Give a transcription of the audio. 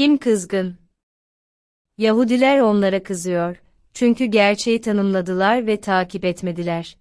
Kim kızgın? Yahudiler onlara kızıyor, çünkü gerçeği tanımladılar ve takip etmediler.